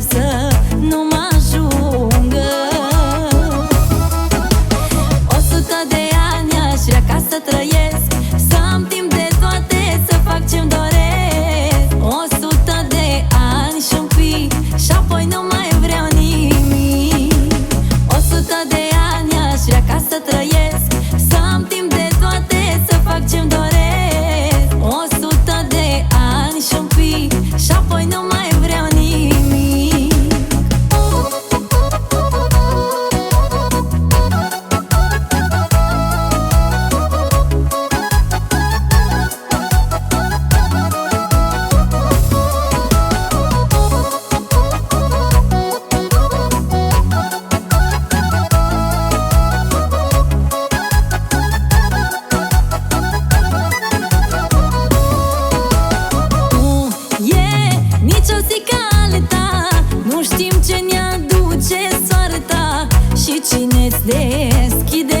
să nu mă ajungă. O sută de ani aș vrea ca să trăiesc. Nici o țică ta Nu știm ce ne aduce soarta. Și cine-ți deschide